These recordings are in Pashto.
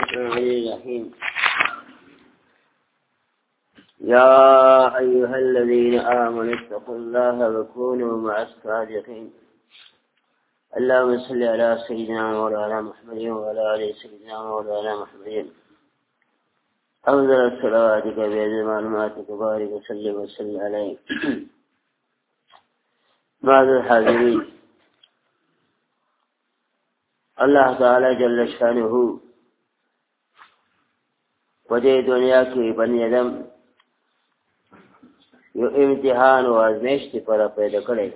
الرحيم يا أيها الذين آمنوا اتقوا الله وكونوا مع الصادقين اللهم صل على سيدنا وعلى محمد وعلى آل سيدنا وعلى محمد أنزل صلواتك بيد معلوماتك بارك وسلم وسلم عليه بعد الحاضرين الله تعالی جل شانه په دې دنیا کې بنی آدم یو امتحان او آزمېشت پر پیدا کړی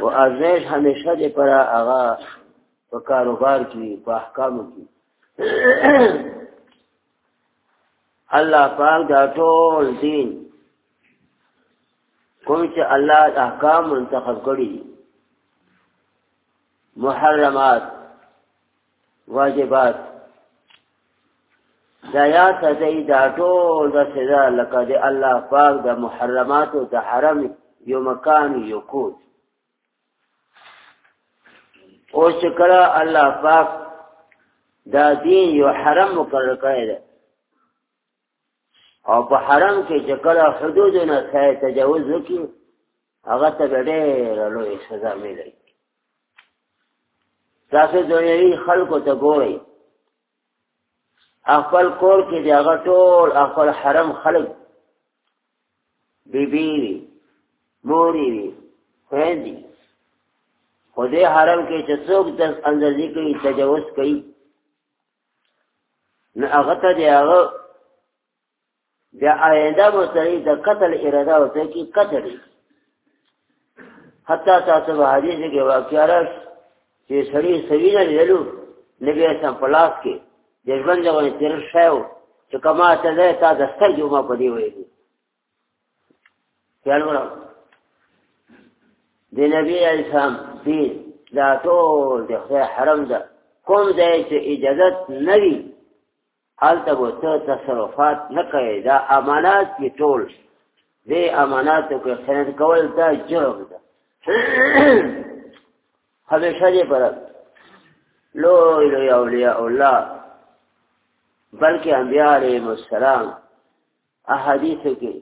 او آزمېش همیشه دې پر هغه په کاروبار کې په احکامو کې الله پاک دا ټول دین کوم چې الله د احکام منتخب کړي محرمات واجبات دا یا تدای دا ټول د سزا لکه د الله پاک د محرمات او د حرم یو مکان یو کوټ او چې کله الله پاک دا دین یو حرم مقرر کړی دی او په حرم کې چې کله حدود نه سای تجاوز وکړي هغه ته ډېره لوی سزا ملي تاسو دنیوي خلکو ته ګورئ خپل کور کې د هغه ټول خپل حرم خلک بیبي وي موري وي خویندي خو دې حرم کې چې څوک د اندازې کوي تجاوز کوي نه هغه ته دی هغه د آینده مستری د قتل اراده او ته کی قتل حتی تاسو به حدیث کې واقعا راځي چې سړی سوینه لیدلو نبی اسلام په لاس کې د ژوند لغونې تیر شاو چې کما ته ده تا د سترګې ما په دی ویلي خیال ورو د نبی اسلام دین دا ټول د خدای حرم ده کوم ځای چې اجازه نه وي هلته به ته تصرفات نه کوې دا امانات کې ټول دې اماناتو کې خیانت کول دا جرم ده همیشه دې پر لوی لوی اولیاء الله بلکې انبیاء علیهم السلام احادیث کې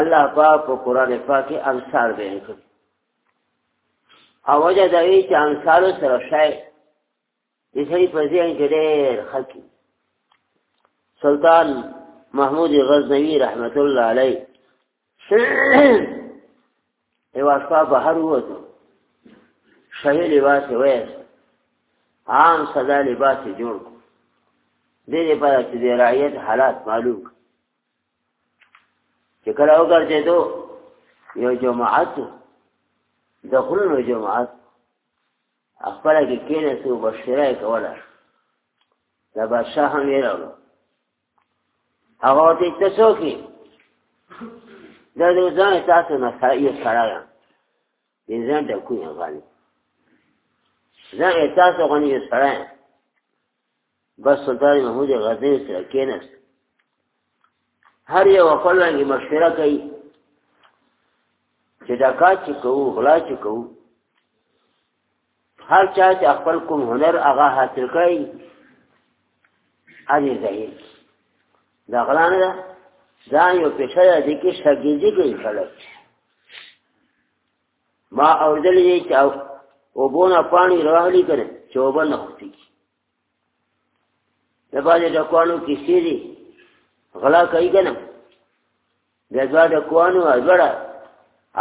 الله پاک په قران پاک کې انصار بیان کړی او وجه دا وی چې انصار سره شای د سړي په ځین کې ډېر خلکی سلطان محمود غزنوی رحمت الله علیه یو اسباب بهر ووتو شهي لباس یې وایست عام سدا لباس یې جوړ کړو دې لپاره چې د رعیت حالات معلوم کړو چې کله وګرځېدو یو جماعت د خلونو جماعت خپل کې کېنه سو بشره کوله دا بادشاہ هم یې راوړو هغه دې ته څوکي دا دې ځان تاسو نه سره یو سره ده دې ځان د کوی غالي ځان تاسو غني یو سره بس سلطان محمود غزنی سره کېنست هر یو خپل رنګي مشوره کوي چې دا کار چې کوو غلا چې کوو هر چا چې خپل کوم هنر هغه حاصل کړي اړې ظاهر دا غلان ده دا یو پیشه ده د کې شګیزي کوي خلک ما اوریدلې چې او بونه پانی راغلی کنه چې وبنه خوتي د باندې د کوانو کیسې دي غلا کوي که نه د دوه د کوانو ازوړه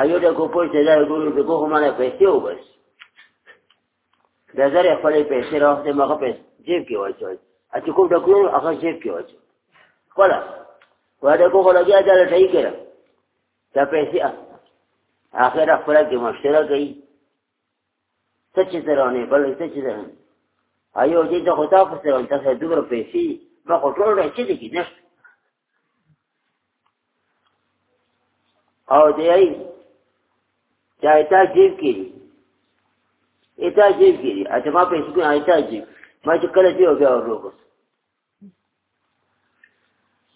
ایو د کوپو چې دا ګورو د کوه مانه پیسې وبس د زره خپل پیسې راوخته مغه پیسې جیب کې واچوي اته کوم د کوم هغه جیب کې واچوي خپل وای د کوه لګیا دا لټای کړه دا پیسې اخر خپل کې مشترک کوي څه چې درونه بل څه چې درونه ایو دې ته خدا په سره ته څه دومره پیسې ما خو ټول راځي دي نه او دې ای چای تا جیب کې ایتا جیب کې اته ما پیسې کو ایتا جیب ما چې کله دی بیا وروګو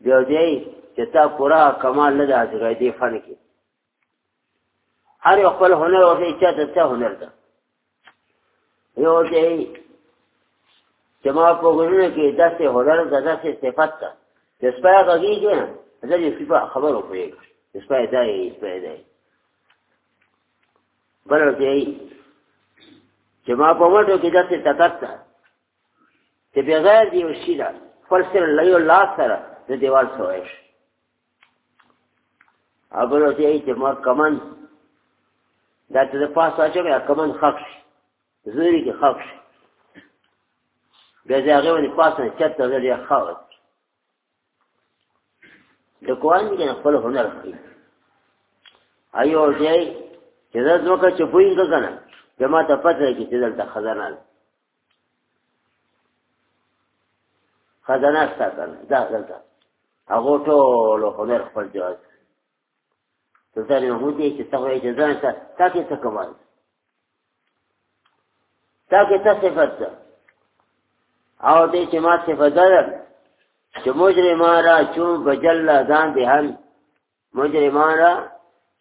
بیا دې چې تا پورا کمال نه ده حاصل دی فن کې هر یو خپل هنر او چې چاته څه هنر ده یو چې چې ما په غوږونو کې داسې هنر ده داسې صفت ده چې سپی غږېږي نه زه دې سپی خبرو پرېږدم چې سپی دا یې سپی دا یې بل چې چې ما په مټو کې داسې طاقت ده چې بغیر دې یو شي ده خپل سر له یو لاس سره د دیوال سوی شي ابل ته یې چې ما کمن دا ته د پاسه چې بیا کمن خښ زری کې خښ بیا زه هغه ونی پاسه چته زه یې خاوت د کوان دې خپل هنر کوي ایو دې چې دا ځکه چې پوینګ کنه جما ته پته کې چې دلته خزانه خزانه ستا کنه دا دلته هغه ټول خبر خپل جواز سلطان محمود یې چې تغوی اجازه نشته تا کې څه کمال تا کې څه صفت ده او دې چې ما صفت ده چې مجرم را چون بجل دان دهن مجرمان را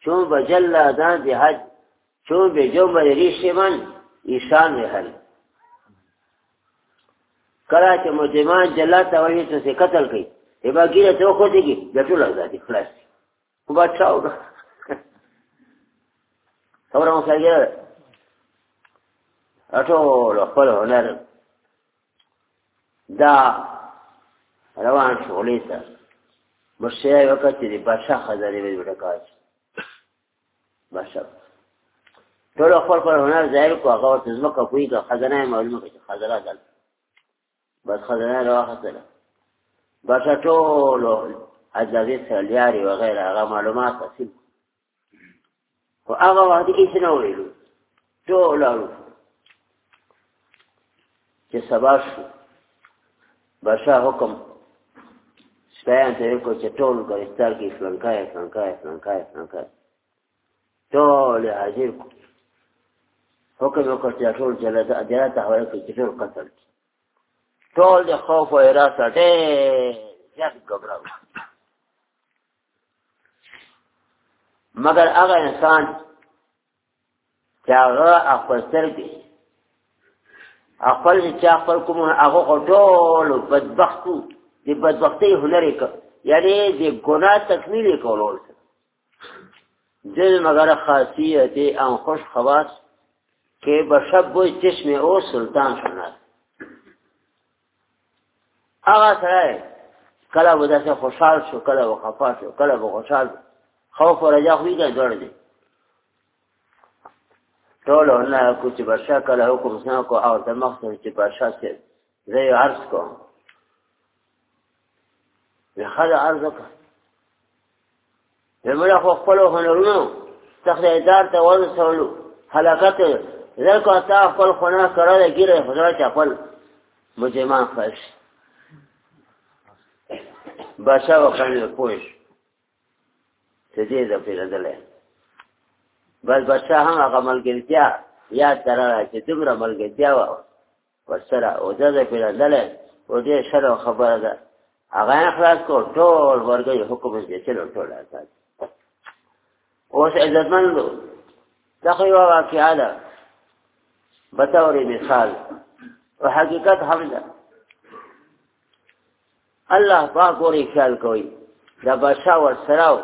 چون به جلا دان دی حج چون به جو به ریش من ایشان دی حج کلا چې مجرمان جلا ته وایي ته څه قتل کوي ای با ګیره ته خو دیږي د ټول ازادي خلاص کو بچاو دا خبره مو سره اټو خپل هنر دا روان شغلې ته مرشیا یو کچې دی بادشاه خزانې به وړه کاج بادشاه ټول خپل خپل هنر ظاهر کو هغه ورته ځمکه کوي که خزانه معلومه کړي خزانه ده بس خزانه راوخته بادشاه ټول اجازه سره لیاري وغیره هغه معلومات حاصل خو هغه وخت کې څه نه ویلو ټول لاړو چې سبا شو بادشاه حکم سپیان ته وکړو چې ټول ګرفتار کړي فلانکای فلانکای فلانکای فلانکای ټول یې حاضر کړو حکم یې وکړ چې ټول جلده جلا ته حواله کړي چې ټول قتل کړي ټول د خوف او حراس ډېر زیات ګبراو مګر هغه انسان چې هغه خپل سترګې خپل چې خپل کوم هغه ټول بدبختو د بدبختۍ هنر یې کړ یعنی د ګناه تکمیل یې کولو دل مگر خاصیت ان خوش خواص کې بشب چشم او سلطان شناس هغه سره کله به داسې خوشحال شو کله به خفا شو کله به خوشحال خوف و رجا خوی کنه دوړ دی ټول نه کو چې بادشاہ کله حکم سنا کو او د مقصد چې بادشاہ سي زه یې عرض کوم زه خل عرض کوم زموږ خو خپل هنرونو تخلیدار ته ورسولو حلاکت ځکه تا خپل خونه کړه د ګیره خدای ته خپل مجرمان خلاص بادشاہ وکړنه پوښ ته دې د پیرندلې بس بادشاہ هم هغه ملګرتیا یاد درا چې دومره ملګرتیا و ورسره او دا د پیرندلې او دې شرو خبره ده هغه خلاص کو ټول ورګي حکم دې چلو ټول آزاد اوس عزتمن دو دغه یو واقعا ده بطور مثال او حقیقت هم ده الله پاک ورې خیال کوي دا بادشاہ ورسره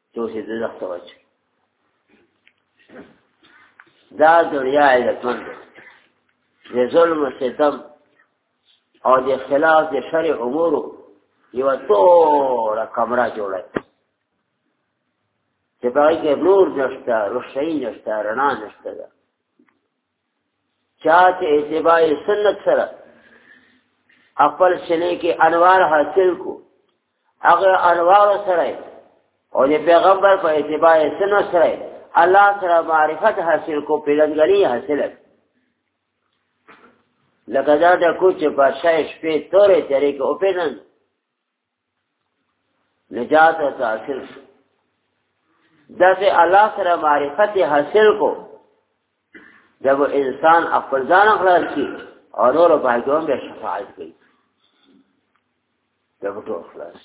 توحید دې ځخته واچ دا دنیا علتون دی ظلم و ستم او د خلاف د شرع امورو یو توره کمره جوړه چې په هغې کې نور نشته روښنایي نشته رڼا نشته ده چا چې اتباع سنت سره خپل سینې کې انوار حاصل کو هغه انوار سره او د پیغمبر په اتباع سنت سره الله سره معرفت حاصل کو پیلنګلی حاصل لکه دا د کوچ په شای شپې تورې ترې کې او پیلن نجات او حاصل شو دغه الله سره معرفت حاصل کو جب انسان خپل ځان خلاص کی او نور په هغه به شفاعت کوي جب ټول خلاص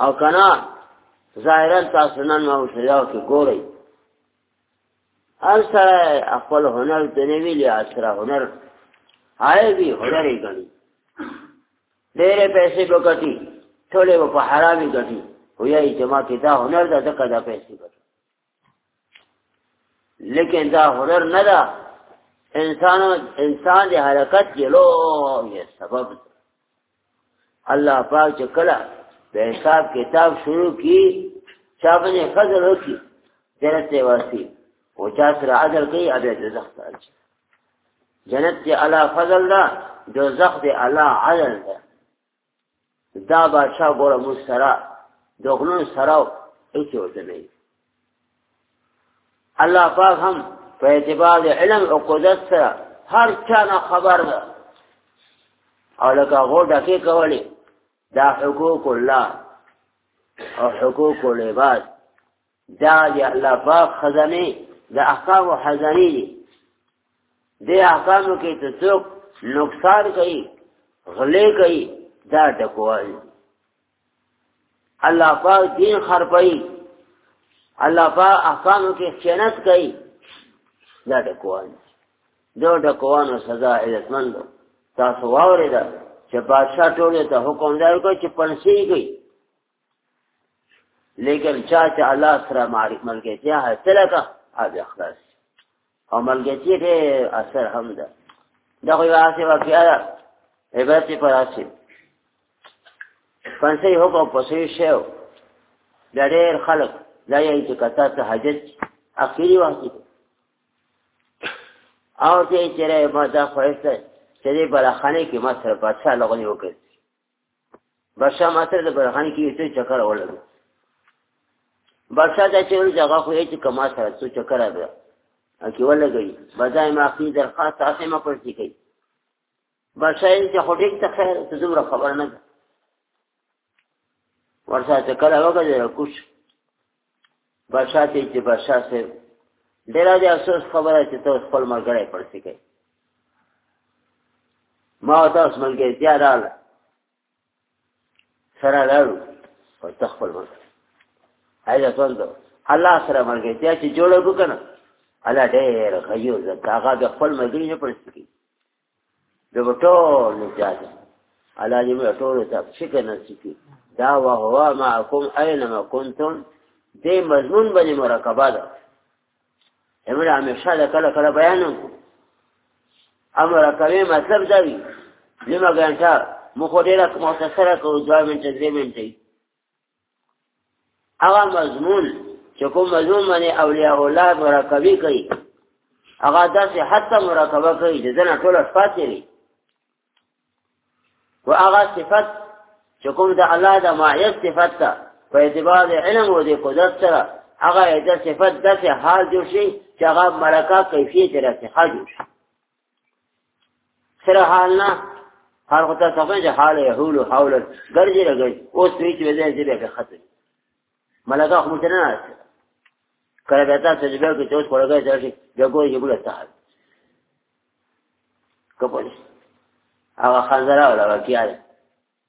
او کنا ظاهرا تاسو نن مو شیاو کې ګورئ هر سره خپل هنر د نوی لحاظ سره هنر هاي وی هنر یې غني ډېرې پیسې به ګټي ټولې به په حرامې ګټي خو یې چې ما کې دا هنر ده ځکه دا پیسې ګټي لیکن دا هنر نه ده انسان انسان د حرکت کې لو یې سبب ده الله پاک چې کله په حساب کتاب شروع کی چا باندې فضل وکي جنت ته واسي او چا سره عدل کوي ابي د زخت اچي جنت دی الله فضل ده دوزخ دی الله عدل ده دا بادشاہ ګوره موږ سره د غلون سره هیڅ ورته نه الله پاک هم په اعتبار د علم او قدرت سره هر چا نه خبر ده او لکه غو ډکې کولې دا حقوق الله او حقوق العباد دا دی الله پاک خزانه د احکام او خزانه دی د احکامو کې ته څوک نقصان کوي غلې کوي دا ډکوال الله پاک دین خرپي الله پاک احکامو کې خیانت کوي دا ډکوال دو ډکوانو سزا عزتمند تاسو واورې ده چې بادشاہ ټول ته حکم دی ورکړ چې پنسي کوي لیکن چا چې الله سره معرفت ملګرتیا حاصل کړه هغه اخلاص او ملګرتیا دې اثر هم ده دا خو یو هغه واقعیا ده عبرت پر راشي پنځه یو په پسې شو د ډېر خلک دا یې چې کته ته حاجت اخیری وخت او چې چیرې ما دا خوښته چې دې بلخانه کې ما سره بادشاہ لغونی وکړ بادشاہ ماته د برهان کې ته چکر ولګو بادشاہ دا چې ورځ هغه خو یې چې کما سره څو چکر راغی اکی ولګي بځای ما خپل درخواست تاسو ما پرځی کوي بادشاہ یې چې هټیک ته خیر ته زمره خبر نه ورسره چکر وکړ کوش بادشاہ ته چې بادشاہ صاحب ډیر دې افسوس خبره چې ته خپل مرګړې پړسې کوي ما تاسو ملګری بیا رااله سره لاړو او تخپل مرګړې هاي ځوان دو الله سره مرګړې بیا چې جوړه کو کنه الله ډیر غيو زه هغه خپل مرګړې نه پړسې کوي د ټول نجات الله دې موږ ټول ته شکر نصیب کړي دا وهو معکم اينما کنتم دې مضمون باندې مرکبه ده امر همیشه دا کله کله بیانوم امر کوي مطلب دا وي نیمه ګنټه مخ ډیره مختصره کوو دوه منټه درې منټه هغه مضمون چې کوم مضمون باندې اولیاء الله مرکبي کوي هغه داسې حتی مرکبه کوي چې دنه ټول صفات لري او هغه صفات چې کوم د الله د معیت صفات ته په اعتبار علم او د قدرت سره هغه د صفات داسې حال جوړ شي چې هغه مرکه کیفیت راځي حال جوړ شي سره حال نه هر خو تاسو خبر چې حال یې حول او حول ګرځي راګي اوس وی چې وځي چې به خطر ملګا خو متنه نه کله به تاسو چې به کې اوس کوړګا چې دا کوی یو بل تعال کپولیس هغه خزرا ولا وکیاله